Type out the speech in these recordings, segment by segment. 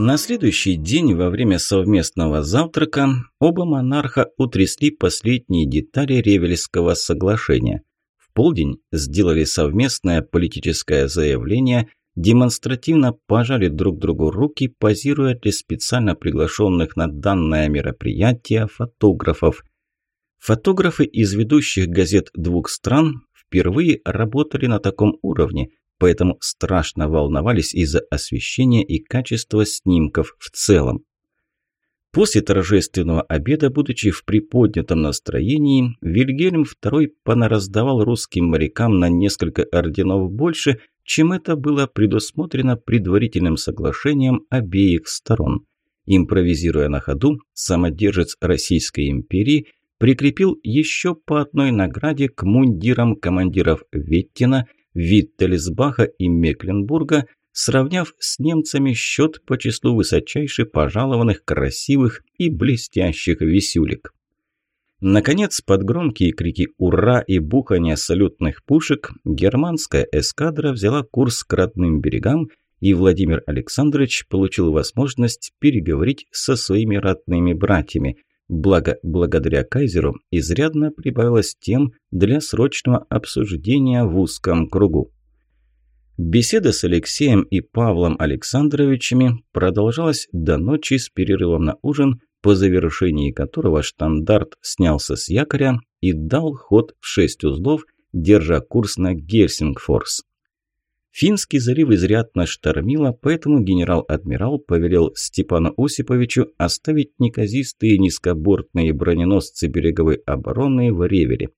На следующий день во время совместного завтрака оба монарха утрясли последние детали Ревельского соглашения. В полдень сделали совместное политическое заявление, демонстративно пожали друг другу руки, позируя для специально приглашенных на данное мероприятие фотографов. Фотографы из ведущих газет двух стран впервые работали на таком уровне, поэтому страшно волновались из-за освещения и качества снимков в целом. После торжественного обеда, будучи в приподнятом настроении, Вильгельм II понараздавал русским морякам на несколько орденов больше, чем это было предусмотрено предварительным соглашением обеих сторон. Импровизируя на ходу, самодержец Российской империи прикрепил еще по одной награде к мундирам командиров Веттина – Виттельсбаха и Мекленбурга, сравняв с немцами счет по числу высочайше пожалованных красивых и блестящих висюлек. Наконец, под громкие крики «Ура!» и бухание салютных пушек, германская эскадра взяла курс к родным берегам, и Владимир Александрович получил возможность переговорить со своими родными братьями – Благо, благодаря кайзеру изрядно прибавилось тем для срочного обсуждения в узком кругу. Беседа с Алексеем и Павлом Александровичами продолжалась до ночи с перерывом на ужин, по завершении которого штандарт снялся с якоря и дал ход в шесть узлов, держа курс на Гельсингфорс. Финский залив изрядно штормило, поэтому генерал-адмирал повелел Степану Осиповичу оставить неказистые низкобортные броненосцы береговой обороны в Ревеле.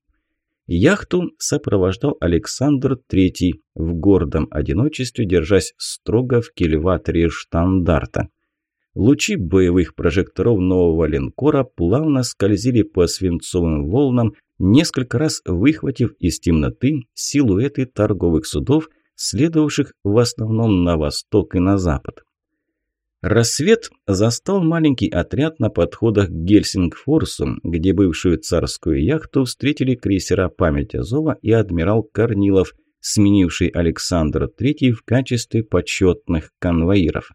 Яхту сопровождал Александр III в гордом одиночестве, держась строго в кильваторе штандарта. Лучи боевых прожекторов нового линкора плавно скользили по свинцовым волнам, несколько раз выхватив из темноты силуэты торговых судов – следовавших в основном на восток и на запад. Рассвет застал маленький отряд на подходах к Гельсингфорсу, где бывшую царскую яхту встретили крейсера «Память Азова» и адмирал Корнилов, сменивший Александра III в качестве почетных конвоиров.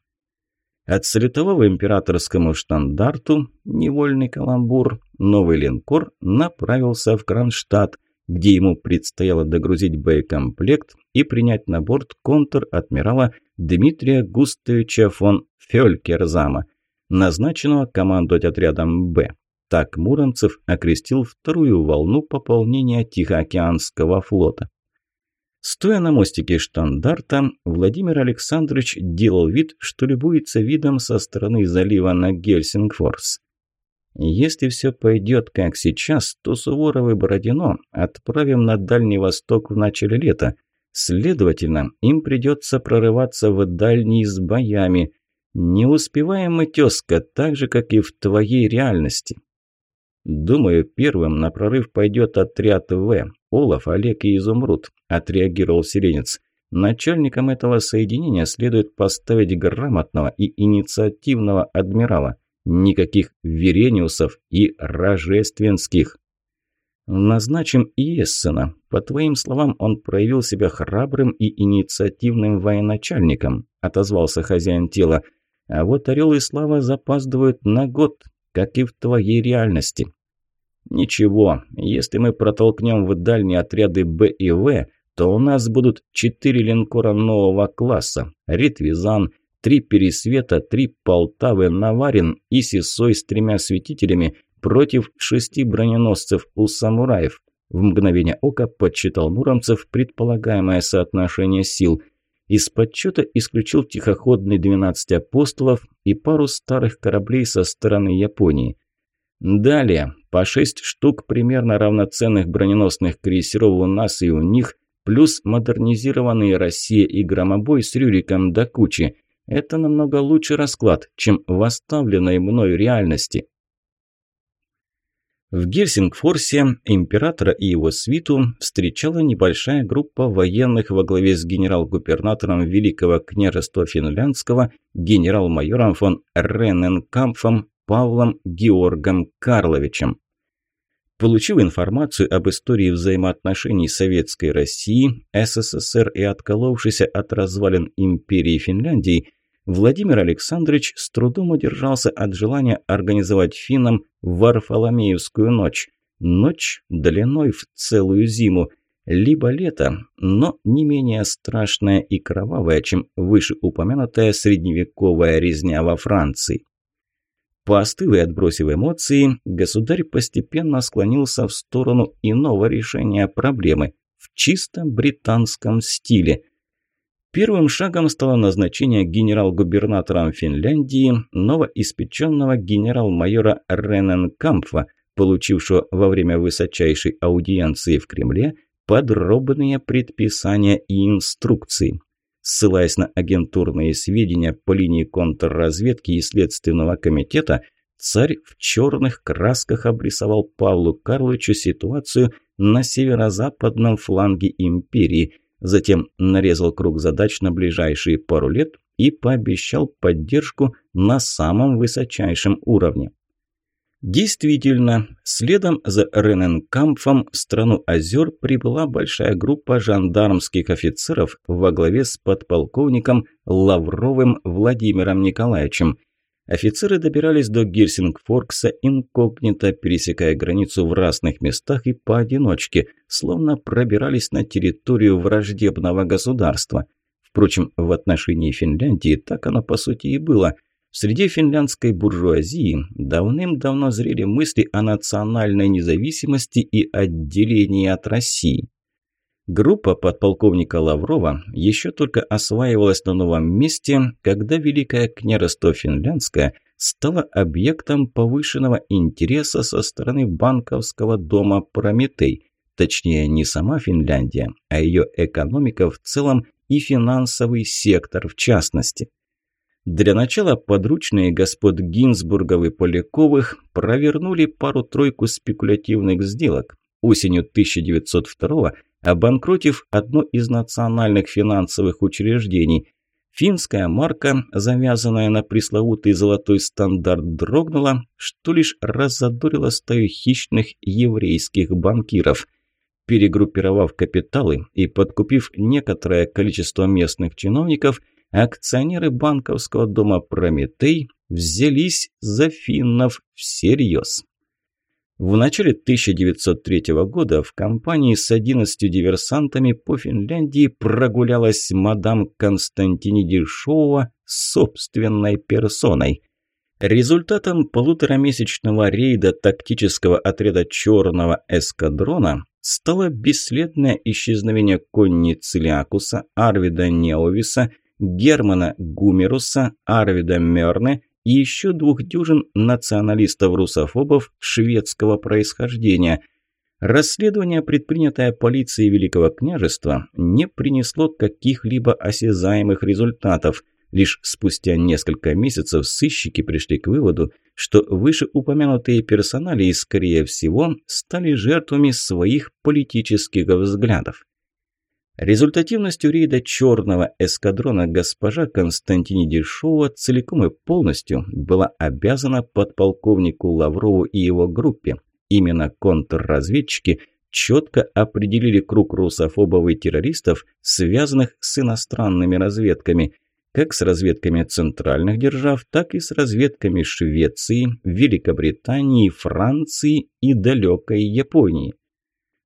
Отсалютовав императорскому штандарту, невольный каламбур, новый линкор направился в Кронштадт, где ему предстояло догрузить боекомплект и принять на борт контр-адмирала Дмитрия Густавича фон Фелькерзама, назначенного командовать отрядом «Б». Так Муромцев окрестил вторую волну пополнения Тихоокеанского флота. Стоя на мостике штандарта, Владимир Александрович делал вид, что любуется видом со стороны залива на Гельсингфорс. Если все пойдет как сейчас, то Суворов и Бородино отправим на Дальний Восток в начале лета. Следовательно, им придется прорываться в дальний с боями. Не успеваем мы, тезка, так же, как и в твоей реальности. Думаю, первым на прорыв пойдет отряд В. Олаф, Олег и Изумруд, отреагировал Сиренец. Начальником этого соединения следует поставить грамотного и инициативного адмирала. Никаких Верениусов и Рожественских. Назначим Иессена. По твоим словам, он проявил себя храбрым и инициативным военачальником, отозвался хозяин тела. А вот Орел и Слава запаздывают на год, как и в твоей реальности. Ничего, если мы протолкнем в дальние отряды Б и В, то у нас будут четыре линкора нового класса. Ритвизан – три Пересвета, три Полтавы, Наварин и Сисой с тремя светителями против шести броненосцев у самураев. В мгновение ока подсчитал Муромцев предполагаемое соотношение сил. Из подсчета исключил тихоходный 12 апостолов и пару старых кораблей со стороны Японии. Далее, по шесть штук примерно равноценных броненосных крейсеров у нас и у них, плюс модернизированные «Россия» и «Громобой» с Рюриком до кучи – это намного лучший расклад, чем в оставленной мною реальности. В Гельсингфорсе императора и его свиту встречала небольшая группа военных во главе с генерал-губернатором Великого княжества Финляндского генерал-майором фон Ренненкамфом Павлом Георгом Карловичем. Получив информацию об истории взаимоотношений Советской России, СССР и отколовшейся от развалин империи Финляндии, Владимир Александрович с трудом удержался от желания организовать финнам Варфоломеевскую ночь. Ночь длиной в целую зиму. Либо лето, но не менее страшная и кровавая, чем вышеупомянутая средневековая резня во Франции. Поостыв и отбросив эмоции, государь постепенно склонился в сторону иного решения проблемы в чисто британском стиле. Первым шагом стало назначение генерал-губернатором Финляндии новоиспеченного генерал-майора Рененкампфа, получившего во время высочайшей аудиенции в Кремле подробные предписания и инструкции. Ссылаясь на агентурные сведения по линии контрразведки и Следственного комитета, царь в черных красках обрисовал Павлу Карловичу ситуацию на северо-западном фланге империи, затем нарезал круг задач на ближайшие пару лет и пообещал поддержку на самом высочайшем уровне. Действительно, следом за Рененкампфом в страну озер прибыла большая группа жандармских офицеров во главе с подполковником Лавровым Владимиром Николаевичем. Офицеры добирались до Гирсингфоркса инкогнито, пересекая границу в разных местах и поодиночке, словно пробирались на территорию враждебного государства. Впрочем, в отношении Финляндии так оно по сути и было – Среди финляндской буржуазии давным-давно зрели мысли о национальной независимости и отделении от России. Группа подполковника Лаврова еще только осваивалась на новом месте, когда Великое княжество Финляндское стало объектом повышенного интереса со стороны банковского дома «Прометей», точнее не сама Финляндия, а ее экономика в целом и финансовый сектор в частности. Для начала подручные господ Гинзбургов и Поляковых провернули пару-тройку спекулятивных сделок. Осенью 1902 обанкротив одно из национальных финансовых учреждений. Финская марка, завязанная на пресловутый золотой стандарт, дрогнула, что лишь разодорило стаю хищных еврейских банкиров. Перегруппировав капиталы и подкупив некоторое количество местных чиновников – акционеры банковского дома «Прометей» взялись за финнов всерьез. В начале 1903 года в компании с 11 диверсантами по Финляндии прогулялась мадам Константиниди Шоуа собственной персоной. Результатом полуторамесячного рейда тактического отряда «Черного эскадрона» стало бесследное исчезновение конни Цилиакуса, Арвида Неовиса – Германа Гумеруса, Арвида Мёрне и еще двух дюжин националистов-русофобов шведского происхождения. Расследование, предпринятое полицией Великого княжества, не принесло каких-либо осязаемых результатов. Лишь спустя несколько месяцев сыщики пришли к выводу, что вышеупомянутые персоналии, скорее всего, стали жертвами своих политических взглядов. Результативностью рейда черного эскадрона госпожа Константине Дешова целиком и полностью была обязана подполковнику Лаврову и его группе. Именно контрразведчики четко определили круг русофобов и террористов, связанных с иностранными разведками, как с разведками центральных держав, так и с разведками Швеции, Великобритании, Франции и далекой Японии.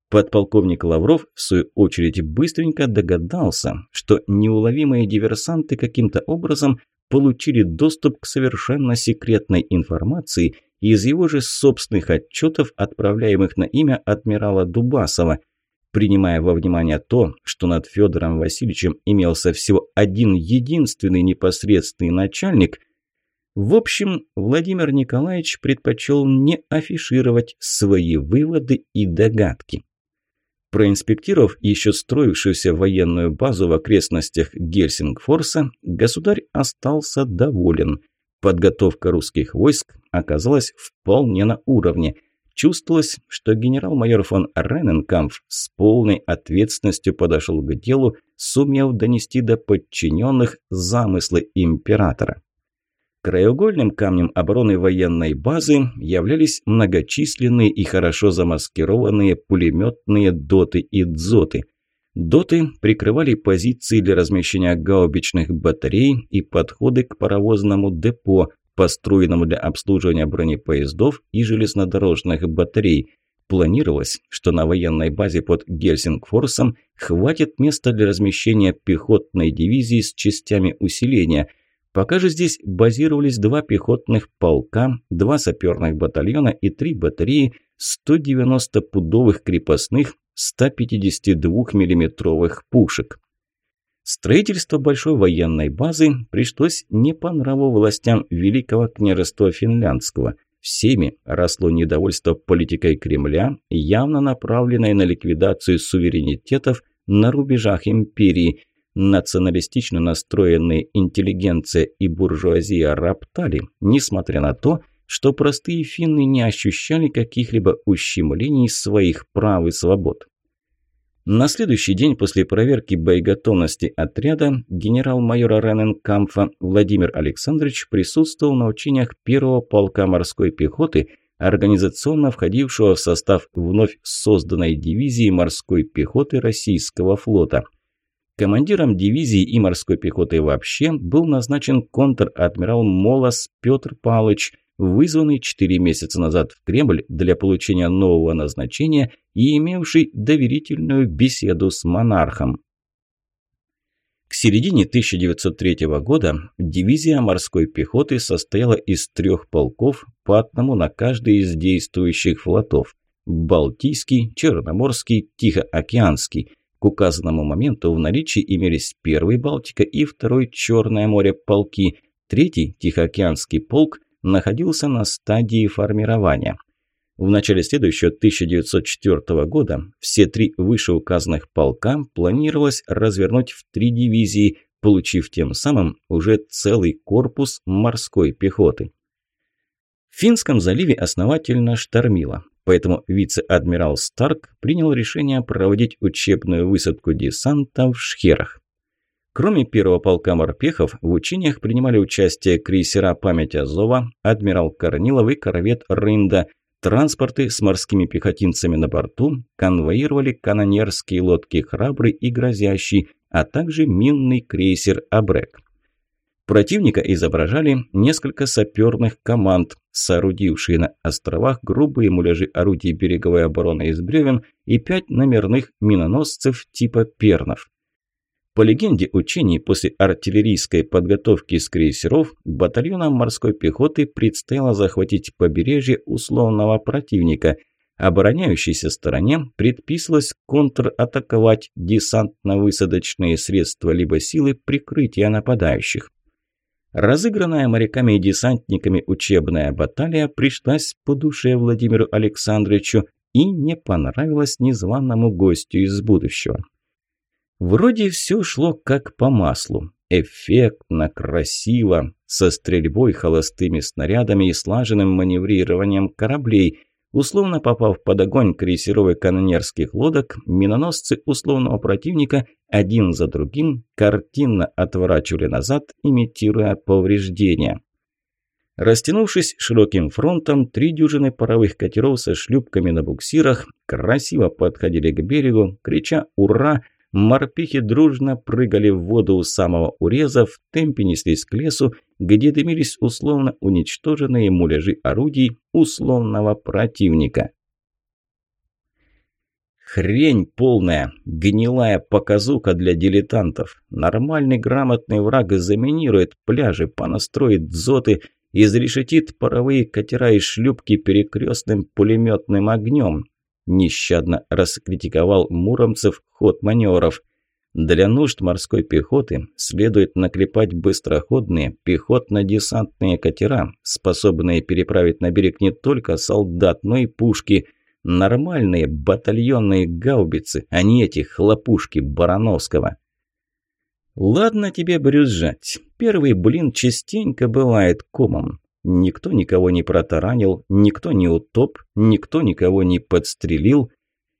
Подполковник Лавров, в свою очередь, быстренько догадался, что неуловимые диверсанты каким-то образом получили доступ к совершенно секретной информации из его же собственных отчетов, отправляемых на имя адмирала Дубасова. Принимая во внимание то, что над Федором Васильевичем имелся всего один единственный непосредственный начальник, в общем, Владимир Николаевич предпочел не афишировать свои выводы и догадки. Проинспектировав еще строившуюся военную базу в окрестностях Гельсингфорса, государь остался доволен. Подготовка русских войск оказалась вполне на уровне. Чувствовалось, что генерал-майор фон Рененкамф с полной ответственностью подошел к делу, сумев донести до подчиненных замыслы императора. Краеугольным камнем обороны военной базы являлись многочисленные и хорошо замаскированные пулеметные доты и дзоты. Доты прикрывали позиции для размещения гаубичных батарей и подходы к паровозному депо, построенному для обслуживания бронепоездов и железнодорожных батарей. Планировалось, что на военной базе под Гельсингфорсом хватит места для размещения пехотной дивизии с частями усиления. Пока же здесь базировались два пехотных полка, два саперных батальона и три батареи 190-пудовых крепостных 152 миллиметровых пушек. Строительство большой военной базы пришлось не по нраву властям Великого княжества Финляндского – Всеми росло недовольство политикой Кремля, явно направленной на ликвидацию суверенитетов на рубежах империи. Националистично настроенные интеллигенция и буржуазия роптали, несмотря на то, что простые финны не ощущали каких-либо ущемлений своих прав и свобод. На следующий день после проверки боеготовности отряда генерал-майора Рененкамфа Владимир Александрович присутствовал на учениях первого полка морской пехоты, организационно входившего в состав вновь созданной дивизии морской пехоты Российского флота. Командиром дивизии и морской пехоты вообще был назначен контр-адмирал Молос Петр Павлович – вызванный четыре месяца назад в Кремль для получения нового назначения и имевший доверительную беседу с монархом. К середине 1903 года дивизия морской пехоты состояла из трех полков, по одному на каждый из действующих флотов – Балтийский, Черноморский, Тихоокеанский. К указанному моменту в наличии имелись первый Балтика и второй Черное море полки, третий Тихоокеанский полк – находился на стадии формирования. В начале следующего 1904 года все три вышеуказанных полка планировалось развернуть в три дивизии, получив тем самым уже целый корпус морской пехоты. В Финском заливе основательно штормило, поэтому вице-адмирал Старк принял решение проводить учебную высадку десанта в Шхерах. Кроме первого полка морпехов, в учениях принимали участие крейсера «Память Азова», адмирал Корнилов и корвет «Рында». Транспорты с морскими пехотинцами на борту конвоировали канонерские лодки «Храбрый» и «Грозящий», а также минный крейсер «Абрек». Противника изображали несколько саперных команд, соорудившие на островах грубые муляжи орудий береговой обороны из бревен и пять номерных миноносцев типа «Пернов». По легенде учений, после артиллерийской подготовки с крейсеров, батальонам морской пехоты предстояло захватить побережье условного противника. Обороняющейся стороне предписывалось контратаковать десантно-высадочные средства либо силы прикрытия нападающих. Разыгранная моряками и десантниками учебная баталия пришлась по душе Владимиру Александровичу и не понравилась незваному гостю из будущего. Вроде все шло как по маслу. Эффектно, красиво, со стрельбой, холостыми снарядами и слаженным маневрированием кораблей. Условно попав под огонь крейсеров канонерских лодок, миноносцы условного противника один за другим картинно отворачивали назад, имитируя повреждения. Растянувшись широким фронтом, три дюжины паровых катеров со шлюпками на буксирах красиво подходили к берегу, крича «Ура!», Морпихи дружно прыгали в воду у самого уреза, в темпе неслись к лесу, где дымились условно уничтоженные муляжи орудий условного противника. Хрень полная, гнилая показуха для дилетантов. Нормальный грамотный враг заминирует пляжи, понастроит дзоты, изрешетит паровые катера и шлюпки перекрестным пулеметным огнем нещадно раскритиковал Муромцев ход маневров. Для нужд морской пехоты следует наклепать быстроходные пехотно-десантные катера, способные переправить на берег не только солдат, но и пушки. Нормальные батальонные гаубицы, а не эти хлопушки Барановского. Ладно тебе брюзжать. Первый блин частенько бывает комом. Никто никого не протаранил, никто не утоп, никто никого не подстрелил.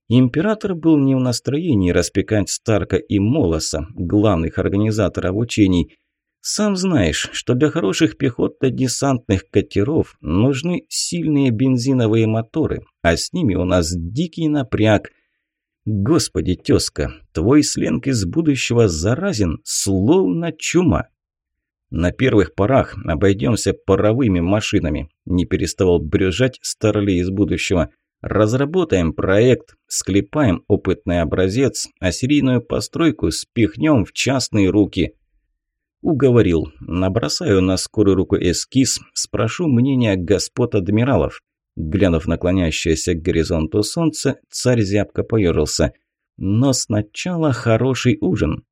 Император был не в настроении распекать Старка и Молоса, главных организаторов учений. Сам знаешь, что для хороших пехотно-десантных катеров нужны сильные бензиновые моторы, а с ними у нас дикий напряг. Господи, тезка, твой сленг из будущего заразен, словно чума. На первых порах обойдемся паровыми машинами, не переставал брюзжать Старлей из будущего. Разработаем проект, склепаем опытный образец, а серийную постройку спихнем в частные руки. Уговорил. Набросаю на скорую руку эскиз, спрошу мнения господ адмиралов. Глянув наклонящееся к горизонту солнце, царь зябко поежился. Но сначала хороший ужин.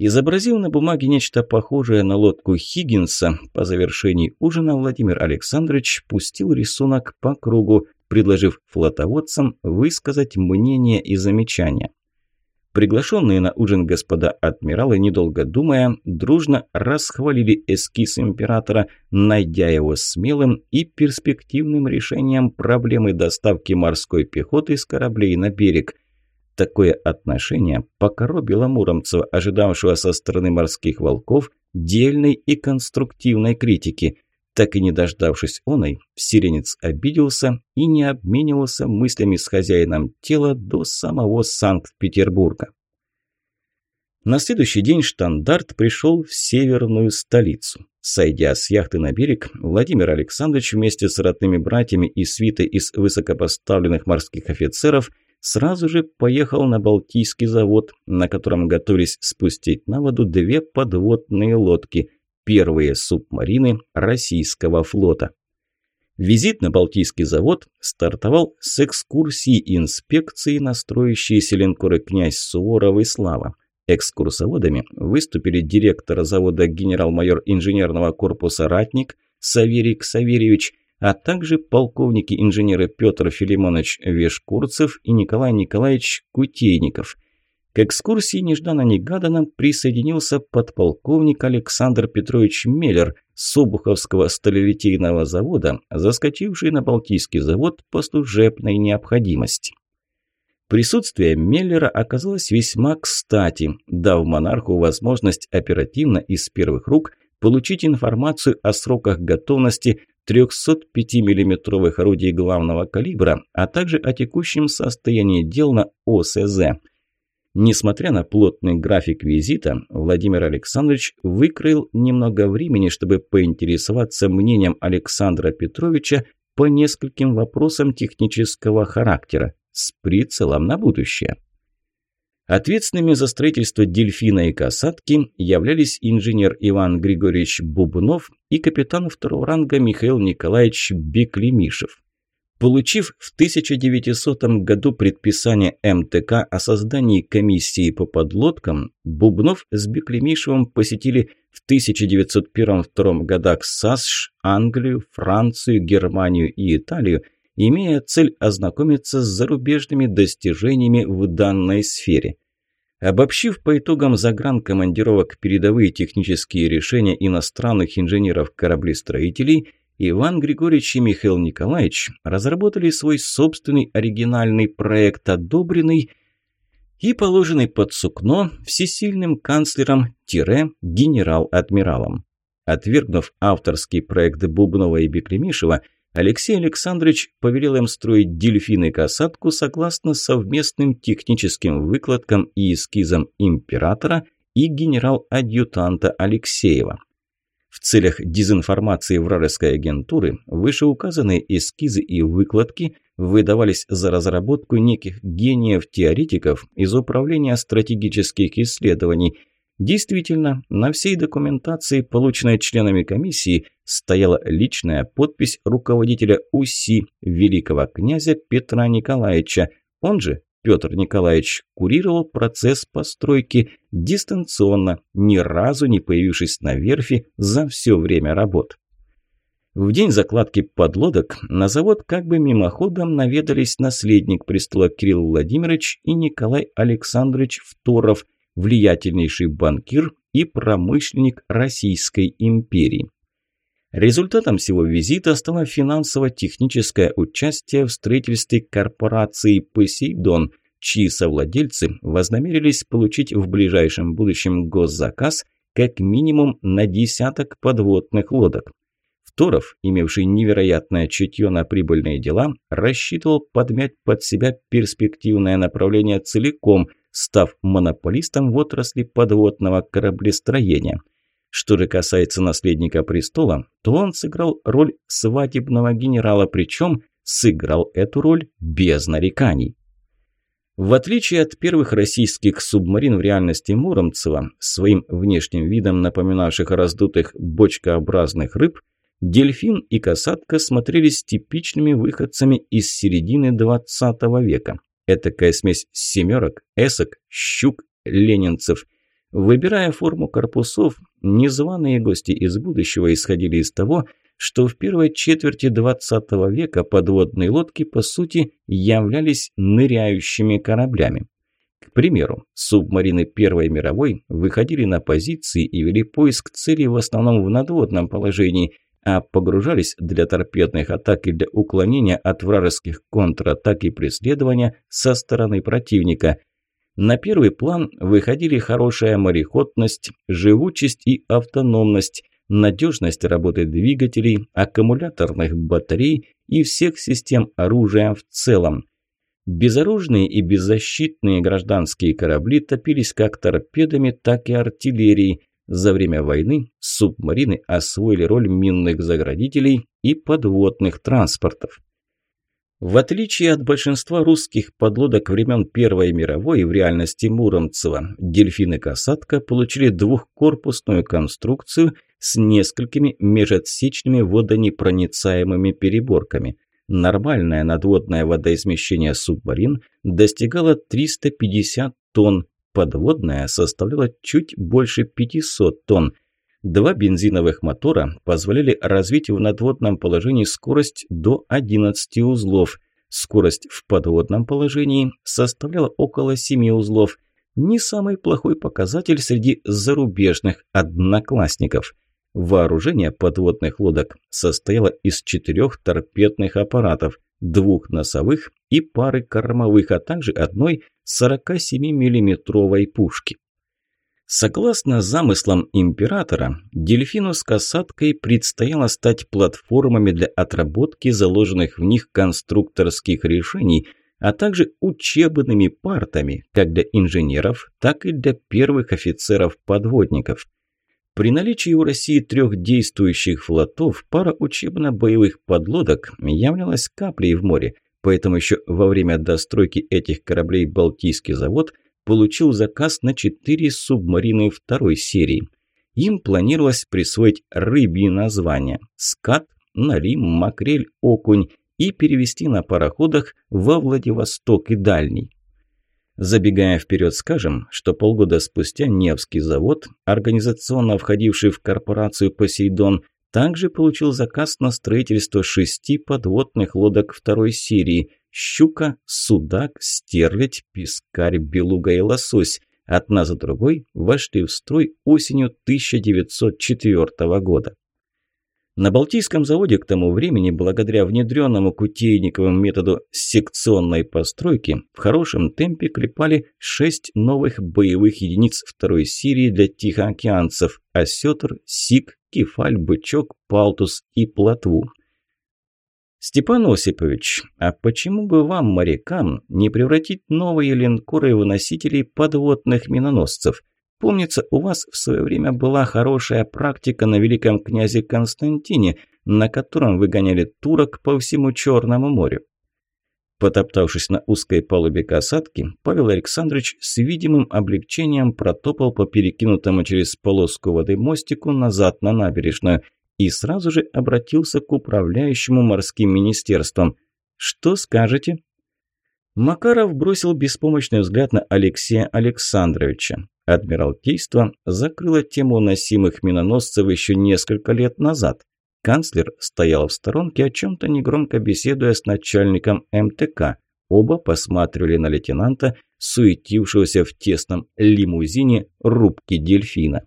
Изобразил на бумаге нечто похожее на лодку Хиггинса, по завершении ужина Владимир Александрович пустил рисунок по кругу, предложив флотоводцам высказать мнение и замечания. Приглашенные на ужин господа адмиралы, недолго думая, дружно расхвалили эскиз императора, найдя его смелым и перспективным решением проблемы доставки морской пехоты с кораблей на берег. Такое отношение покоробило Муромцева, ожидавшего со стороны морских волков дельной и конструктивной критики – так и не дождавшись оной, сиренец обиделся и не обменивался мыслями с хозяином тела до самого Санкт-Петербурга. На следующий день штандарт пришел в северную столицу. Сойдя с яхты на берег, Владимир Александрович вместе с родными братьями и свитой из высокопоставленных морских офицеров сразу же поехал на Балтийский завод, на котором готовились спустить на воду две подводные лодки – первые субмарины российского флота. Визит на Балтийский завод стартовал с экскурсии инспекции на строящиеся линкоры «Князь Суворов» и «Слава». Экскурсоводами выступили директор завода генерал-майор инженерного корпуса «Ратник» Саверий Ксаверьевич, а также полковники-инженеры Петр Филимонович Вешкурцев и Николай Николаевич Кутейников – к экскурсии нежданно-негаданно присоединился подполковник Александр Петрович Меллер с Обуховского сталелитейного завода, заскочивший на Балтийский завод по служебной необходимости. Присутствие Меллера оказалось весьма кстати, дав монарху возможность оперативно из первых рук получить информацию о сроках готовности 305 миллиметровых орудий главного калибра, а также о текущем состоянии дел на ОСЗ – Несмотря на плотный график визита, Владимир Александрович выкроил немного времени, чтобы поинтересоваться мнением Александра Петровича по нескольким вопросам технического характера с прицелом на будущее. Ответственными за строительство «Дельфина» и «Касатки» являлись инженер Иван Григорьевич Бубнов и капитан второго ранга Михаил Николаевич Беклемишев. Получив в 1900 году предписание МТК о создании комиссии по подлодкам, Бубнов с Беклемишевым посетили в 1901-1902 годах САСШ, Англию, Францию, Германию и Италию, имея цель ознакомиться с зарубежными достижениями в данной сфере. Обобщив по итогам загранкомандировок передовые технические решения иностранных инженеров-кораблестроителей, Иван Григорьевич и Михаил Николаевич разработали свой собственный оригинальный проект, одобренный и положенный под сукно всесильным канцлером-генерал-адмиралом. Отвергнув авторский проект Бубнова и Беклемишева, Алексей Александрович повелел им строить дельфины-касатку согласно совместным техническим выкладкам и эскизам императора и генерал-адъютанта Алексеева. В целях дезинформации вражеской агентуры вышеуказанные эскизы и выкладки выдавались за разработку неких гениев-теоретиков из Управления стратегических исследований. Действительно, на всей документации, полученной членами комиссии, стояла личная подпись руководителя УСИ великого князя Петра Николаевича, он же Петр Николаевич курировал процесс постройки дистанционно, ни разу не появившись на верфи за все время работ. В день закладки подлодок на завод как бы мимоходом наведались наследник престола Кирилл Владимирович и Николай Александрович Второв, влиятельнейший банкир и промышленник Российской империи. Результатом всего визита стало финансово-техническое участие в строительстве корпорации «Посейдон», чьи совладельцы вознамерились получить в ближайшем будущем госзаказ как минимум на десяток подводных лодок. Торов, имевший невероятное чутье на прибыльные дела, рассчитывал подмять под себя перспективное направление целиком, став монополистом в отрасли подводного кораблестроения. Что же касается наследника престола, то он сыграл роль свадебного генерала, причем сыграл эту роль без нареканий. В отличие от первых российских субмарин в реальности Муромцева, своим внешним видом напоминавших раздутых бочкообразных рыб, дельфин и касатка смотрелись типичными выходцами из середины 20 века. Этакая смесь семерок, эсок, щук, ленинцев. Выбирая форму корпусов, незваные гости из будущего исходили из того, что в первой четверти 20 века подводные лодки по сути являлись ныряющими кораблями. К примеру, субмарины Первой мировой выходили на позиции и вели поиск цели в основном в надводном положении, а погружались для торпедных атак и для уклонения от вражеских контратак и преследования со стороны противника. На первый план выходили хорошая мореходность, живучесть и автономность – надежность работы двигателей, аккумуляторных батарей и всех систем оружия в целом. Безоружные и беззащитные гражданские корабли топились как торпедами, так и артиллерией. За время войны субмарины освоили роль минных заградителей и подводных транспортов. В отличие от большинства русских подлодок времен Первой мировой, в реальности Муромцева, дельфины «Касатка» получили двухкорпусную конструкцию с несколькими межотсечными водонепроницаемыми переборками. Нормальное надводное водоизмещение субмарин достигало 350 тонн, подводное составляло чуть больше 500 тонн – Два бензиновых мотора позволяли развить в надводном положении скорость до 11 узлов. Скорость в подводном положении составляла около 7 узлов. Не самый плохой показатель среди зарубежных одноклассников. Вооружение подводных лодок состояло из четырех торпедных аппаратов, двух носовых и пары кормовых, а также одной 47 миллиметровой пушки. Согласно замыслам императора, дельфину с касаткой предстояло стать платформами для отработки заложенных в них конструкторских решений, а также учебными партами как для инженеров, так и для первых офицеров-подводников. При наличии у России трех действующих флотов пара учебно-боевых подлодок являлась каплей в море, поэтому еще во время достройки этих кораблей Балтийский завод – получил заказ на четыре субмарины второй серии. Им планировалось присвоить рыбьи названия – скат, налим, макрель, окунь и перевести на пароходах во Владивосток и Дальний. Забегая вперед, скажем, что полгода спустя Невский завод, организационно входивший в корпорацию «Посейдон», также получил заказ на строительство шести подводных лодок второй серии, щука, судак, стерлядь, пескарь, белуга и лосось. Одна за другой вошли в строй осенью 1904 года. На Балтийском заводе к тому времени, благодаря внедренному Кутейниковым методу секционной постройки, в хорошем темпе клепали шесть новых боевых единиц второй серии для тихоокеанцев – осетр, сик, кефаль, бычок, палтус и плотву. «Степан Осипович, а почему бы вам, морякам, не превратить новые линкоры в носителей подводных миноносцев? Помнится, у вас в свое время была хорошая практика на великом князе Константине, на котором вы гоняли турок по всему Черному морю». Потоптавшись на узкой палубе касатки, Павел Александрович с видимым облегчением протопал по перекинутому через полоску воды мостику назад на набережную – и сразу же обратился к управляющему морским министерством. «Что скажете?» Макаров бросил беспомощный взгляд на Алексея Александровича. Адмиралтейство закрыло тему носимых миноносцев еще несколько лет назад. Канцлер стоял в сторонке, о чем-то негромко беседуя с начальником МТК. Оба посматривали на лейтенанта, суетившегося в тесном лимузине рубки дельфина.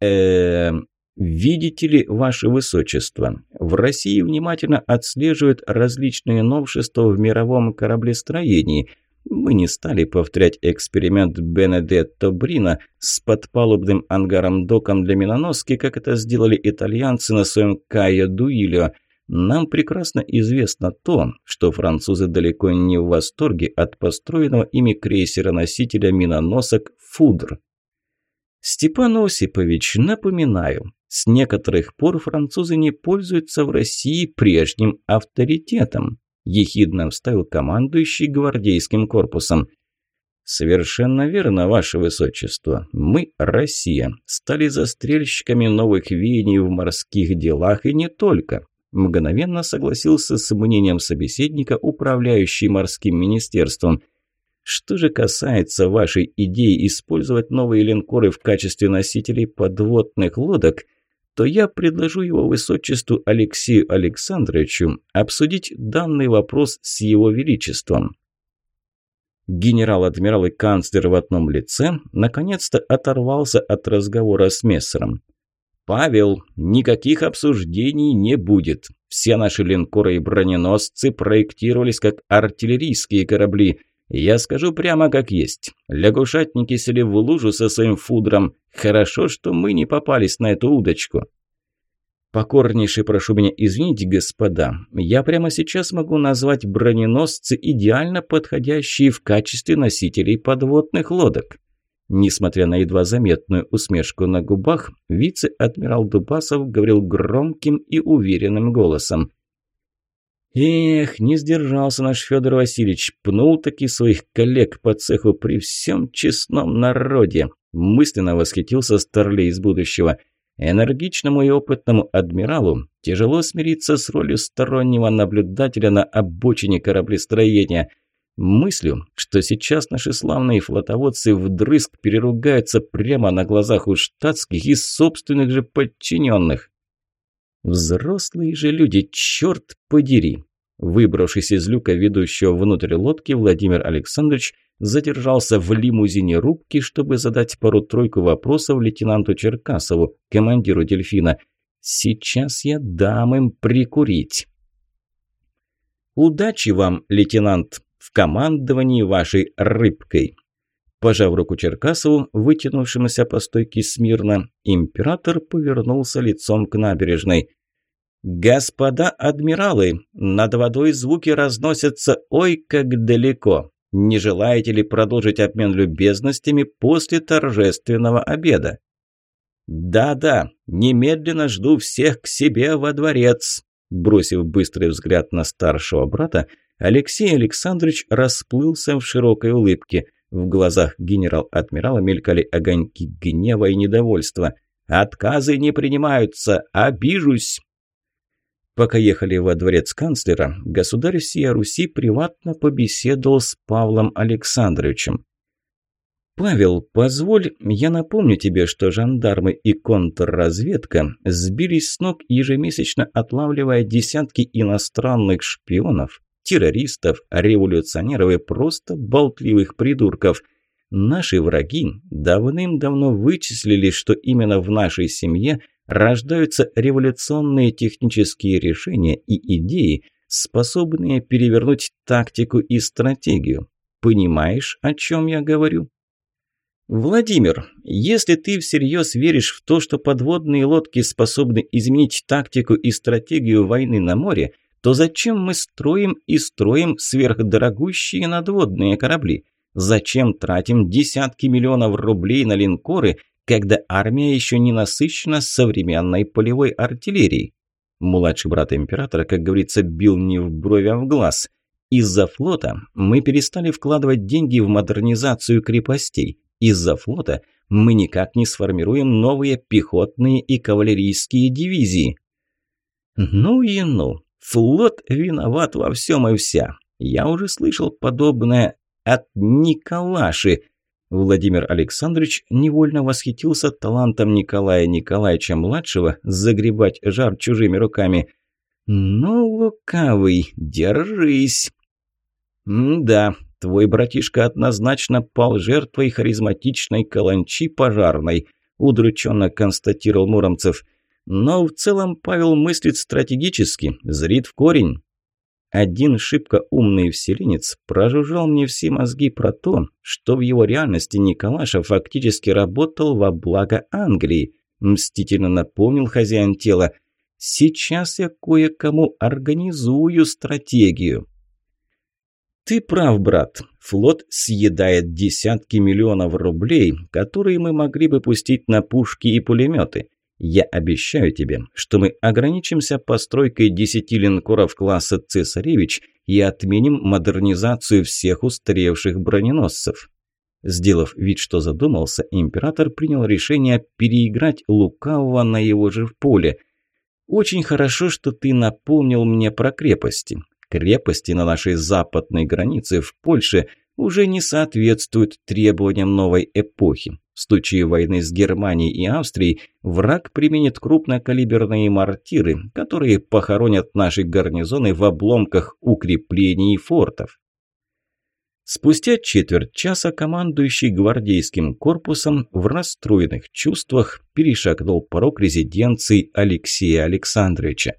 «Эм...» Видите ли, ваше высочество, в России внимательно отслеживают различные новшества в мировом кораблестроении. Мы не стали повторять эксперимент Бенедетто Брина с подпалубным ангаром-доком для миноноски, как это сделали итальянцы на своем Кайо Дуилио. Нам прекрасно известно то, что французы далеко не в восторге от построенного ими крейсера-носителя миноносок «Фудр». Степан Осипович, напоминаю, с некоторых пор французы не пользуются в России прежним авторитетом ехидно вставил командующий гвардейским корпусом. «Совершенно верно, ваше высочество. Мы, Россия, стали застрельщиками новых веяний в морских делах и не только», мгновенно согласился с мнением собеседника, управляющий морским министерством. Что же касается вашей идеи использовать новые линкоры в качестве носителей подводных лодок – то я предложу его высочеству Алексею Александровичу обсудить данный вопрос с его величеством. Генерал-адмирал и канцлер в одном лице наконец-то оторвался от разговора с Мессером. «Павел, никаких обсуждений не будет. Все наши линкоры и броненосцы проектировались как артиллерийские корабли – я скажу прямо как есть. Лягушатники сели в лужу со своим фудром. Хорошо, что мы не попались на эту удочку. Покорнейше прошу меня извинить, господа. Я прямо сейчас могу назвать броненосцы, идеально подходящие в качестве носителей подводных лодок. Несмотря на едва заметную усмешку на губах, вице-адмирал Дубасов говорил громким и уверенным голосом. Эх, не сдержался наш Федор Васильевич, пнул таки своих коллег по цеху при всем честном народе. Мысленно восхитился Старлей из будущего. Энергичному и опытному адмиралу тяжело смириться с ролью стороннего наблюдателя на обочине кораблестроения. Мыслю, что сейчас наши славные флотоводцы вдрызг переругаются прямо на глазах у штатских и собственных же подчиненных. Взрослые же люди, черт подери! Выбравшись из люка, ведущего внутрь лодки, Владимир Александрович задержался в лимузине рубки, чтобы задать пару-тройку вопросов лейтенанту Черкасову, командиру «Дельфина». «Сейчас я дам им прикурить». «Удачи вам, лейтенант, в командовании вашей рыбкой!» Пожав руку Черкасову, вытянувшемуся по стойке смирно, император повернулся лицом к набережной. «Господа адмиралы, над водой звуки разносятся ой как далеко. Не желаете ли продолжить обмен любезностями после торжественного обеда?» «Да-да, немедленно жду всех к себе во дворец», Бросив быстрый взгляд на старшего брата, Алексей Александрович расплылся в широкой улыбке. В глазах генерал-адмирала мелькали огоньки гнева и недовольства. «Отказы не принимаются! Обижусь!» Пока ехали во дворец канцлера, государь всея Руси приватно побеседовал с Павлом Александровичем. «Павел, позволь, я напомню тебе, что жандармы и контрразведка сбились с ног, ежемесячно отлавливая десятки иностранных шпионов, террористов, революционеров и просто болтливых придурков. Наши враги давным-давно вычислили, что именно в нашей семье – рождаются революционные технические решения и идеи, способные перевернуть тактику и стратегию. Понимаешь, о чем я говорю? Владимир, если ты всерьез веришь в то, что подводные лодки способны изменить тактику и стратегию войны на море, то зачем мы строим и строим сверхдорогущие надводные корабли? Зачем тратим десятки миллионов рублей на линкоры, когда армия еще не насыщена современной полевой артиллерией. Младший брат императора, как говорится, бил не в бровь, а в глаз. Из-за флота мы перестали вкладывать деньги в модернизацию крепостей. Из-за флота мы никак не сформируем новые пехотные и кавалерийские дивизии. Ну и ну, флот виноват во всем и вся. Я уже слышал подобное от Николаши – Владимир Александрович невольно восхитился талантом Николая Николаевича-младшего загребать жар чужими руками. «Ну, лукавый, держись!» «Да, твой братишка однозначно пал жертвой харизматичной каланчи пожарной», удрученно констатировал Муромцев. «Но в целом Павел мыслит стратегически, зрит в корень». Один шибко умный вселенец прожужжал мне все мозги про то, что в его реальности Николаша фактически работал во благо Англии. Мстительно напомнил хозяин тела. «Сейчас я кое-кому организую стратегию». «Ты прав, брат. Флот съедает десятки миллионов рублей, которые мы могли бы пустить на пушки и пулеметы. Я обещаю тебе, что мы ограничимся постройкой десяти линкоров класса «Цесаревич» и отменим модернизацию всех устаревших броненосцев». Сделав вид, что задумался, император принял решение переиграть лукавого на его же поле. «Очень хорошо, что ты напомнил мне про крепости. Крепости на нашей западной границе в Польше уже не соответствуют требованиям новой эпохи. В случае войны с Германией и Австрией враг применит крупнокалиберные мортиры, которые похоронят наши гарнизоны в обломках укреплений и фортов. Спустя четверть часа командующий гвардейским корпусом в расстроенных чувствах перешагнул порог резиденции Алексея Александровича.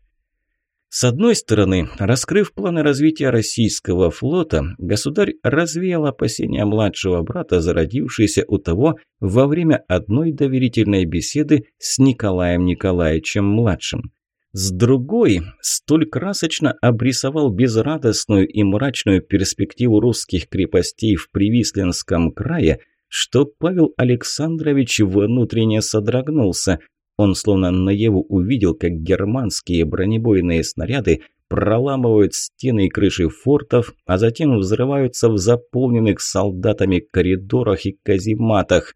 С одной стороны, раскрыв планы развития российского флота, государь развеял опасения младшего брата, зародившиеся у того во время одной доверительной беседы с Николаем Николаевичем-младшим. С другой, столь красочно обрисовал безрадостную и мрачную перспективу русских крепостей в Привисленском крае, что Павел Александрович внутренне содрогнулся, он словно наяву увидел, как германские бронебойные снаряды проламывают стены и крыши фортов, а затем взрываются в заполненных солдатами коридорах и казематах.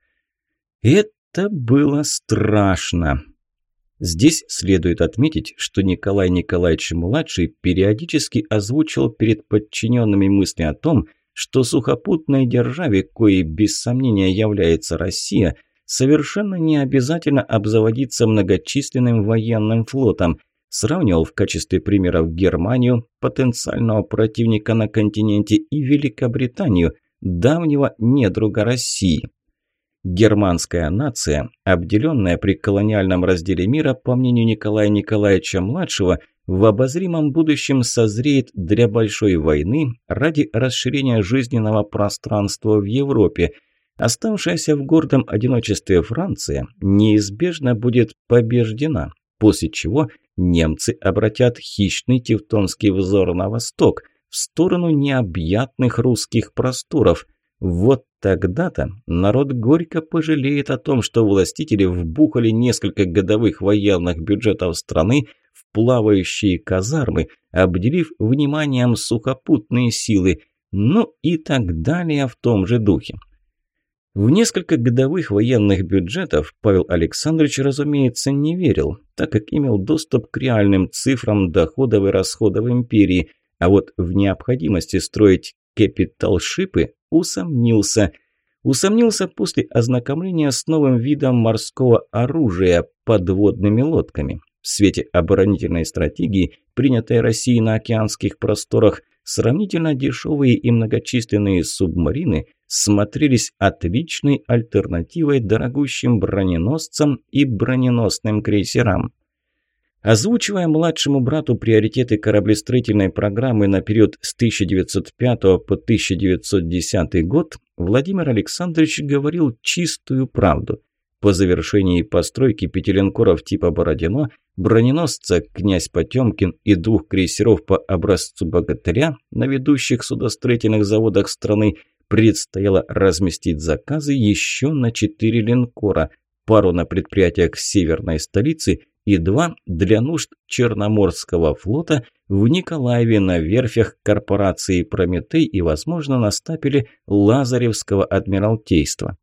Это было страшно. Здесь следует отметить, что Николай Николаевич-младший периодически озвучил перед подчиненными мысли о том, что сухопутной державе, коей без сомнения является Россия – совершенно не обязательно обзаводиться многочисленным военным флотом. Сравнивал в качестве примеров Германию, потенциального противника на континенте, и Великобританию, давнего недруга России. Германская нация, обделенная при колониальном разделе мира, по мнению Николая Николаевича-младшего, в обозримом будущем созреет для большой войны ради расширения жизненного пространства в Европе – Оставшаяся в гордом одиночестве Франция неизбежно будет побеждена, после чего немцы обратят хищный тевтонский взор на восток, в сторону необъятных русских просторов. Вот тогда-то народ горько пожалеет о том, что властители вбухали несколько годовых военных бюджетов страны в плавающие казармы, обделив вниманием сухопутные силы, ну и так далее в том же духе. В несколько годовых военных бюджетов Павел Александрович, разумеется, не верил, так как имел доступ к реальным цифрам доходов и расходов империи, а вот в необходимости строить капиталшипы усомнился. Усомнился после ознакомления с новым видом морского оружия – подводными лодками. В свете оборонительной стратегии, принятой Россией на океанских просторах, сравнительно дешевые и многочисленные субмарины смотрелись отличной альтернативой дорогущим броненосцам и броненосным крейсерам. Озвучивая младшему брату приоритеты кораблестроительной программы на период с 1905 по 1910 год, Владимир Александрович говорил чистую правду. По завершении постройки пятилинкоров типа «Бородино», броненосца «Князь Потемкин» и двух крейсеров по образцу «Богатыря» на ведущих судостроительных заводах страны предстояло разместить заказы еще на четыре линкора, пару на предприятиях северной столицы и два для нужд Черноморского флота в Николаеве на верфях корпорации «Прометей» и, возможно, на стапеле Лазаревского адмиралтейства.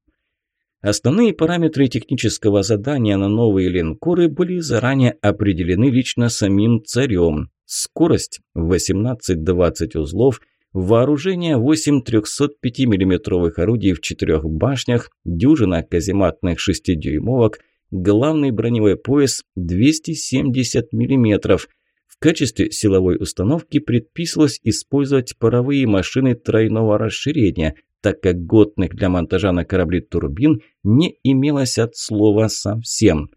Основные параметры технического задания на новые линкоры были заранее определены лично самим царем. Скорость 18-20 узлов, вооружение 8 305 миллиметровых орудий в четырех башнях, дюжина казематных 6-дюймовок, главный броневой пояс 270 миллиметров. В качестве силовой установки предписывалось использовать паровые машины тройного расширения – так как годных для монтажа на корабле турбин не имелось от слова совсем.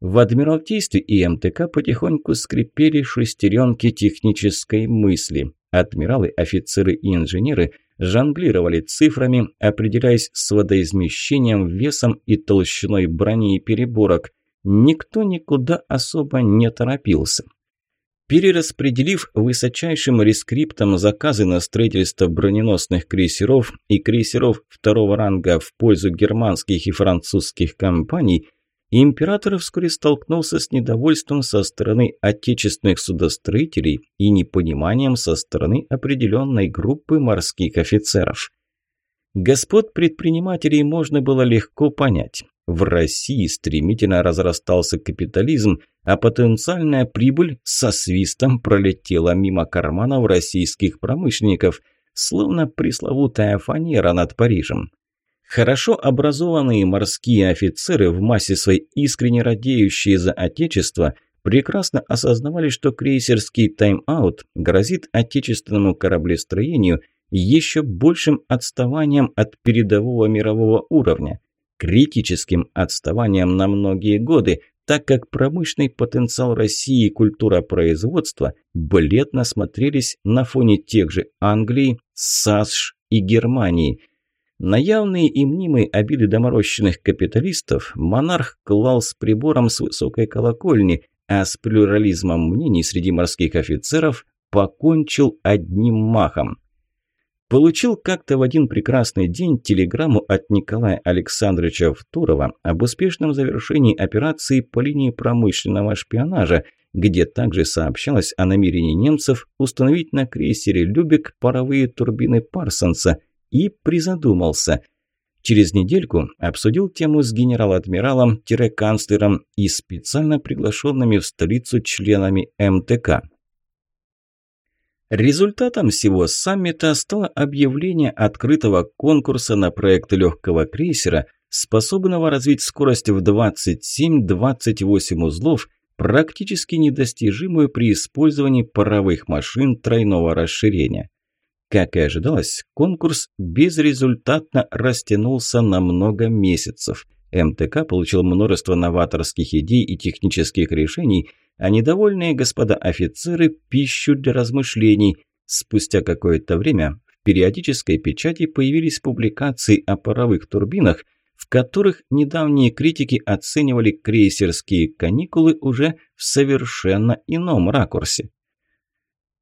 В Адмиралтействе и МТК потихоньку скрипели шестеренки технической мысли. Адмиралы, офицеры и инженеры жонглировали цифрами, определяясь с водоизмещением, весом и толщиной брони и переборок. Никто никуда особо не торопился. Перераспределив высочайшим рескриптом заказы на строительство броненосных крейсеров и крейсеров второго ранга в пользу германских и французских компаний, император вскоре столкнулся с недовольством со стороны отечественных судостроителей и непониманием со стороны определенной группы морских офицеров. Господ предпринимателей можно было легко понять. В России стремительно разрастался капитализм, а потенциальная прибыль со свистом пролетела мимо карманов российских промышленников, словно пресловутая фанера над Парижем. Хорошо образованные морские офицеры, в массе своей искренне радеющие за Отечество, прекрасно осознавали, что крейсерский тайм-аут грозит отечественному кораблестроению еще большим отставанием от передового мирового уровня – критическим отставанием на многие годы, так как промышленный потенциал России и культура производства бледно смотрелись на фоне тех же Англии, САСШ и Германии. На явные и мнимые обиды доморощенных капиталистов монарх клал с прибором с высокой колокольни, а с плюрализмом мнений среди морских офицеров покончил одним махом. Получил как-то в один прекрасный день телеграмму от Николая Александровича Втурова об успешном завершении операции по линии промышленного шпионажа, где также сообщалось о намерении немцев установить на крейсере «Любек» паровые турбины Парсонса, и призадумался. Через недельку обсудил тему с генерал-адмиралом-канцлером и специально приглашенными в столицу членами МТК. Результатом всего саммита стало объявление открытого конкурса на проект легкого крейсера, способного развить скорость в 27-28 узлов, практически недостижимую при использовании паровых машин тройного расширения. Как и ожидалось, конкурс безрезультатно растянулся на много месяцев. МТК получил множество новаторских идей и технических решений – а недовольные господа офицеры – пищу для размышлений. Спустя какое-то время в периодической печати появились публикации о паровых турбинах, в которых недавние критики оценивали крейсерские каникулы уже в совершенно ином ракурсе.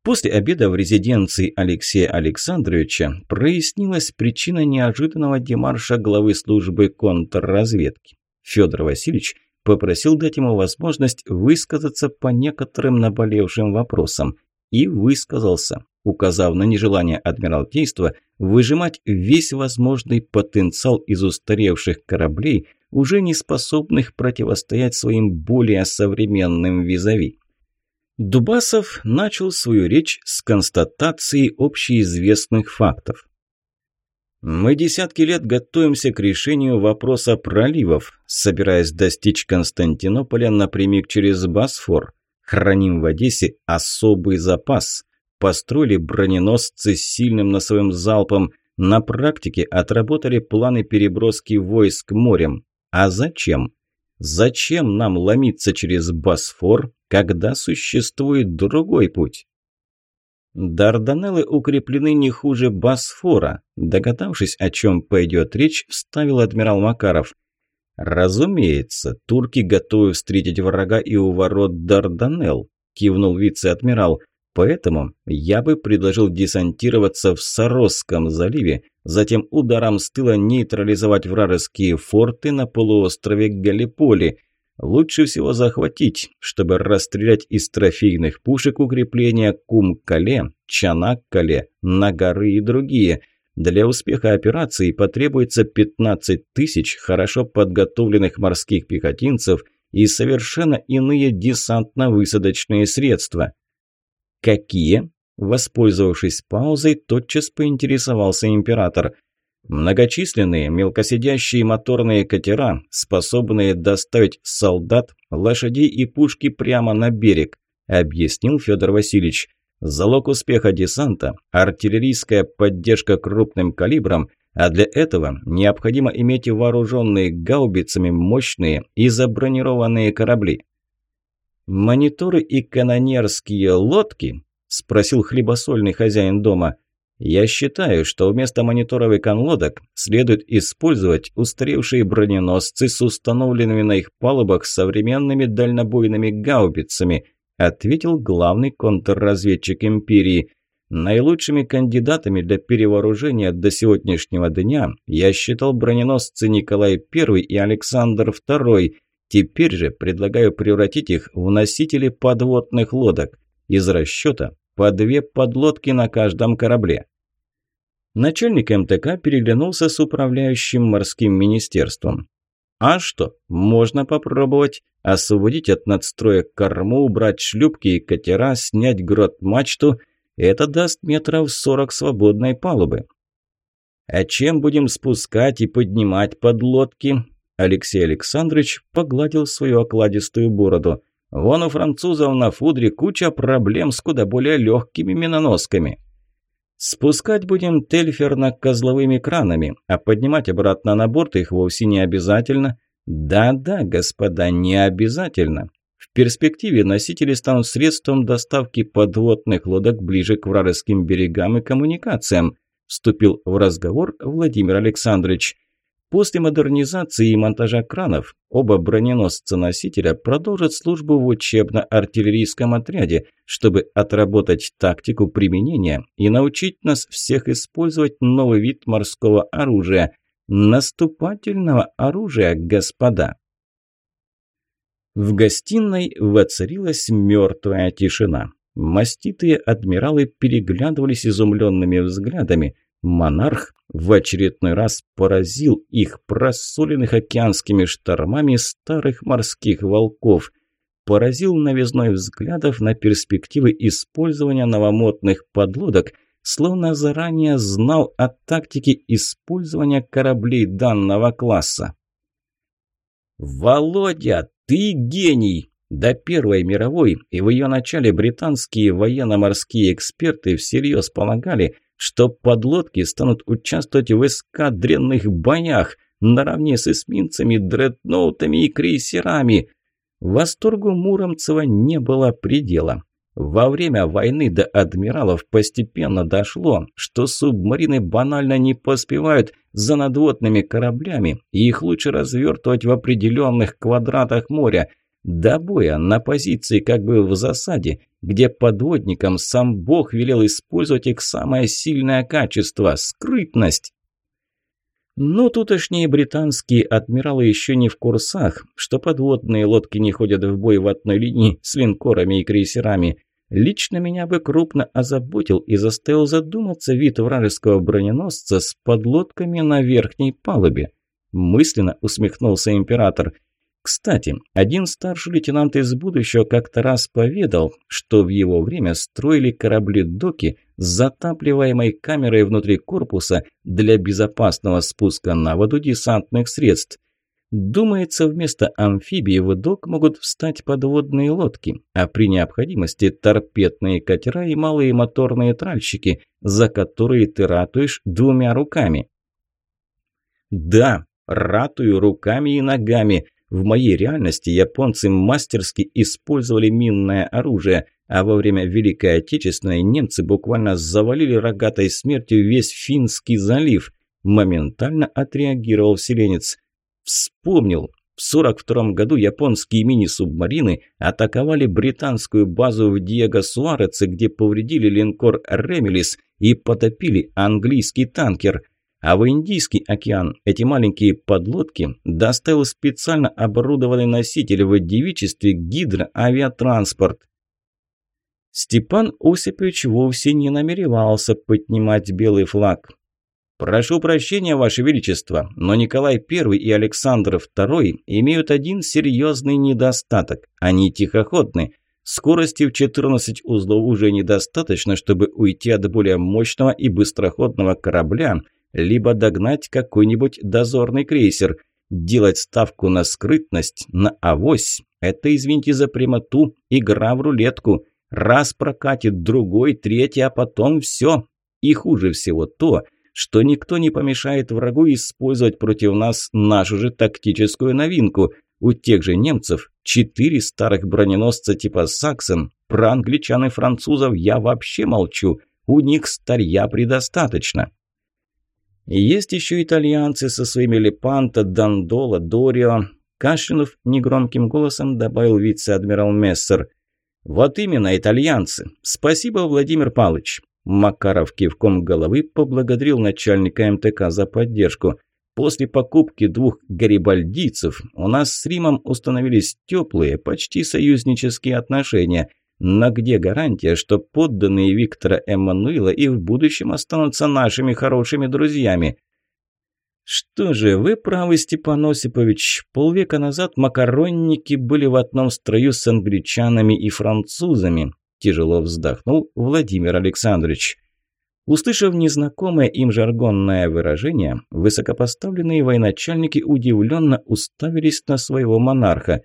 После обеда в резиденции Алексея Александровича прояснилась причина неожиданного демарша главы службы контрразведки. Федор Васильевич – попросил дать ему возможность высказаться по некоторым наболевшим вопросам. И высказался, указав на нежелание Адмиралтейства выжимать весь возможный потенциал из устаревших кораблей, уже не способных противостоять своим более современным визави. Дубасов начал свою речь с констатацией общеизвестных фактов. Мы десятки лет готовимся к решению вопроса проливов, собираясь достичь Константинополя напрямик через Босфор. Храним в Одессе особый запас. Построили броненосцы с сильным носовым залпом. На практике отработали планы переброски войск морем. А зачем? Зачем нам ломиться через Босфор, когда существует другой путь? Дарданеллы укреплены не хуже Босфора. Догадавшись, о чем пойдет речь, вставил адмирал Макаров. «Разумеется, турки готовы встретить врага и у ворот Дарданелл», – кивнул вице-адмирал. «Поэтому я бы предложил десантироваться в Саросском заливе, затем ударом с тыла нейтрализовать вражеские форты на полуострове Галиполи. Лучше всего захватить, чтобы расстрелять из трофейных пушек укрепления Кум-Кале, Чанак-Кале, Нагары и другие. Для успеха операции потребуется 15 тысяч хорошо подготовленных морских пехотинцев и совершенно иные десантно-высадочные средства. Какие? Воспользовавшись паузой, тотчас поинтересовался император – Многочисленные мелкосидящие моторные катера, способные доставить солдат, лошадей и пушки прямо на берег, объяснил Федор Васильевич. Залог успеха десанта – артиллерийская поддержка крупным калибром, А для этого необходимо иметь вооруженные гаубицами мощные и забронированные корабли. «Мониторы и канонерские лодки?» – спросил хлебосольный хозяин дома. «Я считаю, что вместо мониторов и конлодок следует использовать устаревшие броненосцы с установленными на их палубах современными дальнобойными гаубицами», – ответил главный контрразведчик империи. Наилучшими кандидатами для перевооружения до сегодняшнего дня я считал броненосцы Николай I и Александр II. Теперь же предлагаю превратить их в носители подводных лодок. Из расчета по две подлодки на каждом корабле. Начальник МТК переглянулся с управляющим морским министерством. А что, можно попробовать. Освободить от надстроя корму, убрать шлюпки и катера, снять грот-мачту – это даст метров сорок свободной палубы. А чем будем спускать и поднимать подлодки? Алексей Александрович погладил свою окладистую бороду. Вон у французов на фудре куча проблем с куда более легкими миноносками. Спускать будем тельферно-козловыми кранами, а поднимать обратно на борт их вовсе не обязательно. Да-да, господа, не обязательно. В перспективе носители станут средством доставки подводных лодок ближе к вражеским берегам и коммуникациям, вступил в разговор Владимир Александрович. После модернизации и монтажа кранов оба броненосца-носителя продолжат службу в учебно-артиллерийском отряде, чтобы отработать тактику применения и научить нас всех использовать новый вид морского оружия – наступательного оружия, господа. В гостиной воцарилась мертвая тишина. Маститые адмиралы переглядывались изумленными взглядами. Монарх в очередной раз поразил их просоленных океанскими штормами старых морских волков. Поразил новизной взглядов на перспективы использования новомодных подлодок, словно заранее знал о тактике использования кораблей данного класса. «Володя, ты гений!» До Первой мировой и в ее начале британские военно-морские эксперты всерьез полагали, что подлодки станут участвовать в эскадренных боях наравне с эсминцами, дредноутами и крейсерами. Восторгу Муромцева не было предела. Во время войны до адмиралов постепенно дошло, что субмарины банально не поспевают за надводными кораблями, и их лучше развертывать в определенных квадратах моря, до боя на позиции как бы в засаде, где подводникам сам Бог велел использовать их самое сильное качество – скрытность. Но тутошние британские адмиралы еще не в курсах, что подводные лодки не ходят в бой в одной линии с линкорами и крейсерами – Лично меня бы крупно озаботил и заставил задуматься вид вражеского броненосца с подлодками на верхней палубе. Мысленно усмехнулся император. Кстати, один старший лейтенант из будущего как-то раз поведал, что в его время строили корабли-доки с затапливаемой камерой внутри корпуса для безопасного спуска на воду десантных средств. Думается, вместо амфибий в док могут встать подводные лодки, а при необходимости торпедные катера и малые моторные тральщики, за которые ты ратуешь двумя руками. Да, ратую руками и ногами. В моей реальности японцы мастерски использовали минное оружие, а во время Великой Отечественной немцы буквально завалили рогатой смертью весь Финский залив. Моментально отреагировал вселенец – Вспомнил. В 42 году японские мини-субмарины атаковали британскую базу в Диего-Суареце, где повредили линкор «Ремелис» и потопили английский танкер. А в Индийский океан эти маленькие подлодки доставил специально оборудованный носитель в девичестве гидроавиатранспорт. Степан Осипович вовсе не намеревался поднимать белый флаг. «Прошу прощения, Ваше Величество, но Николай I и Александр II имеют один серьезный недостаток. Они тихоходны. Скорости в 14 узлов уже недостаточно, чтобы уйти от более мощного и быстроходного корабля, либо догнать какой-нибудь дозорный крейсер. Делать ставку на скрытность, на авось – это, извините за прямоту, игра в рулетку. Раз прокатит, другой, третий, а потом все. И хуже всего то – что никто не помешает врагу использовать против нас нашу же тактическую новинку. У тех же немцев четыре старых броненосца типа «Саксон», про англичан и французов я вообще молчу, у них старья предостаточно. Есть еще итальянцы со своими Лепанто, Дандола, Дорио. Кашлянув негромким голосом добавил вице-адмирал Мессер. «Вот именно, итальянцы. Спасибо, Владимир Павлович. Макаров кивком головы поблагодарил начальника МТК за поддержку. После покупки двух гарибальдийцев у нас с Римом установились теплые, почти союзнические отношения. Но где гарантия, что подданные Виктора Эммануила и в будущем останутся нашими хорошими друзьями? Что же, вы правы, Степан Осипович. Полвека назад макаронники были в одном строю с англичанами и французами. Тяжело вздохнул Владимир Александрович. Услышав незнакомое им жаргонное выражение, высокопоставленные военачальники удивленно уставились на своего монарха.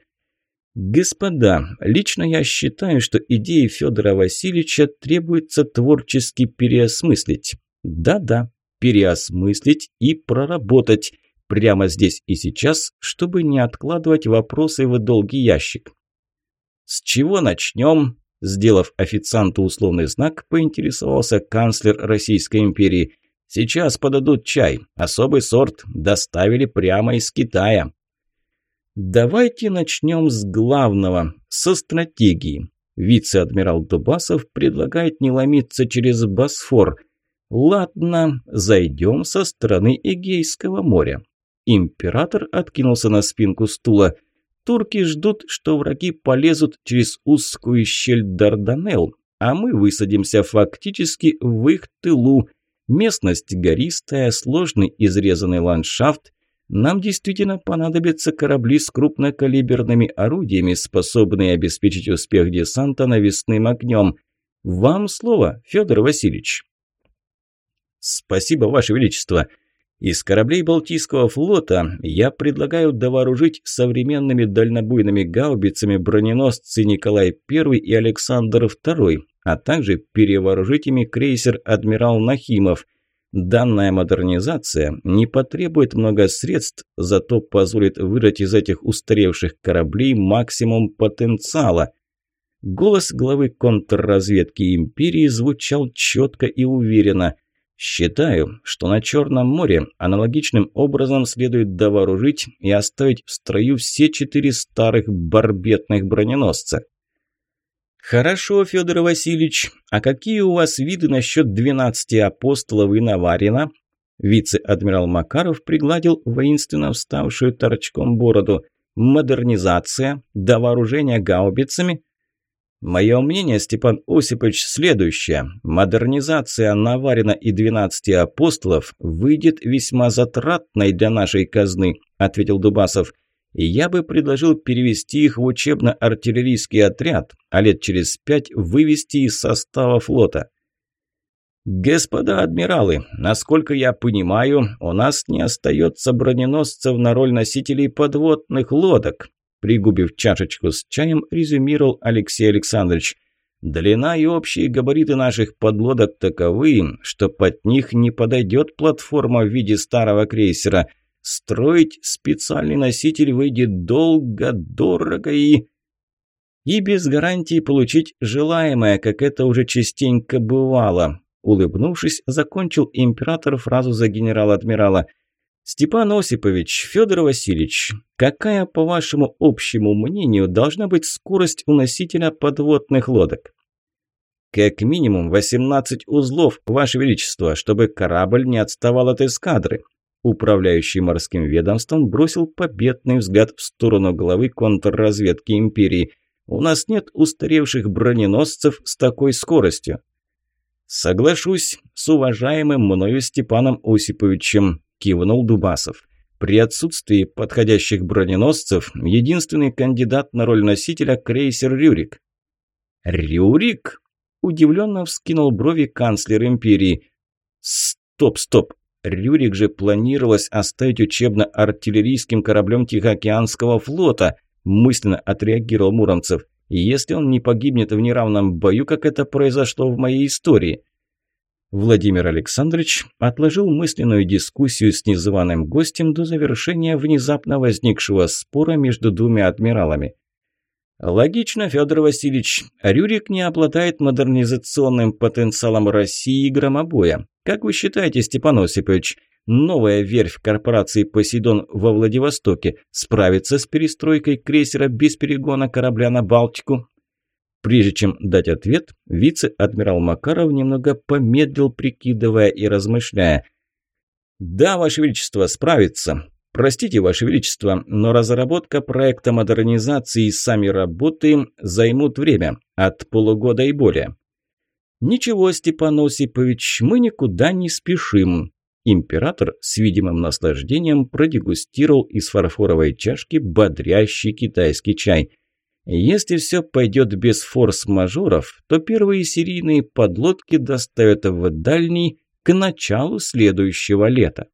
«Господа, лично я считаю, что идеи Федора Васильевича требуется творчески переосмыслить. Да-да, переосмыслить и проработать прямо здесь и сейчас, чтобы не откладывать вопросы в долгий ящик. С чего начнем? Сделав официанту условный знак, поинтересовался канцлер Российской империи. «Сейчас подадут чай. Особый сорт. Доставили прямо из Китая». «Давайте начнем с главного, со стратегии». Вице-адмирал Дубасов предлагает не ломиться через Босфор. «Ладно, зайдем со стороны Эгейского моря». Император откинулся на спинку стула – Турки ждут, что враги полезут через узкую щель Дарданелл, а мы высадимся фактически в их тылу. Местность гористая, сложный изрезанный ландшафт. Нам действительно понадобятся корабли с крупнокалиберными орудиями, способные обеспечить успех десанта навесным огнем. Вам слово, Федор Васильевич. Спасибо, Ваше Величество. Из кораблей Балтийского флота я предлагаю довооружить современными дальнобойными гаубицами броненосцы Николай I и Александр II, а также перевооружить ими крейсер «Адмирал Нахимов». Данная модернизация не потребует много средств, зато позволит вырать из этих устаревших кораблей максимум потенциала. Голос главы контрразведки империи звучал четко и уверенно. Считаю, что на Черном море аналогичным образом следует довооружить и оставить в строю все четыре старых барбетных броненосца. Хорошо, Федор Васильевич, а какие у вас виды насчет двенадцати апостолов и Наварина? Вице-адмирал Макаров пригладил воинственно вставшую торчком бороду. Модернизация, довооружение гаубицами – Мое мнение, Степан Осипович, следующее. Модернизация Наварина и 12 апостолов выйдет весьма затратной для нашей казны, ответил Дубасов. Я бы предложил перевести их в учебно-артиллерийский отряд, а лет через пять вывести из состава флота. «Господа адмиралы, насколько я понимаю, у нас не остается броненосцев на роль носителей подводных лодок. Пригубив чашечку с чаем, резюмировал Алексей Александрович. Длина и общие габариты наших подлодок таковы, что под них не подойдет платформа в виде старого крейсера. Строить специальный носитель выйдет долго, дорого и... И без гарантии получить желаемое, как это уже частенько бывало. Улыбнувшись, закончил император фразу за генерал-адмирала – «Степан Осипович, Федор Васильевич, какая, по вашему общему мнению, должна быть скорость у носителя подводных лодок?» «Как минимум 18 узлов, Ваше Величество, чтобы корабль не отставал от эскадры». Управляющий морским ведомством бросил победный взгляд в сторону главы контрразведки империи. «У нас нет устаревших броненосцев с такой скоростью». «Соглашусь с уважаемым мною Степаном Осиповичем кивнул Дубасов. При отсутствии подходящих броненосцев единственный кандидат на роль носителя – крейсер «Рюрик». «Рюрик?» – удивленно вскинул брови канцлер империи. «Стоп, стоп! Рюрик же планировалось оставить учебно-артиллерийским кораблем Тихоокеанского флота», – мысленно отреагировал Муромцев. «Если он не погибнет в неравном бою, как это произошло в моей истории». Владимир Александрович отложил мысленную дискуссию с незваным гостем до завершения внезапно возникшего спора между двумя адмиралами. Логично, Федор Васильевич. Рюрик не обладает модернизационным потенциалом России и громобоя. Как вы считаете, Степан Осипович, новая верфь корпорации «Посейдон» во Владивостоке справится с перестройкой крейсера без перегона корабля на Балтику? Прежде чем дать ответ, вице-адмирал Макаров немного помедлил, прикидывая и размышляя. «Да, Ваше Величество, справится. Простите, Ваше Величество, но разработка проекта модернизации и сами работы займут время, от полугода и более». «Ничего, Степан Осипович, мы никуда не спешим». Император с видимым наслаждением продегустировал из фарфоровой чашки бодрящий китайский чай – если все пойдет без форс-мажоров, то первые серийные подлодки доставят в дальний к началу следующего лета.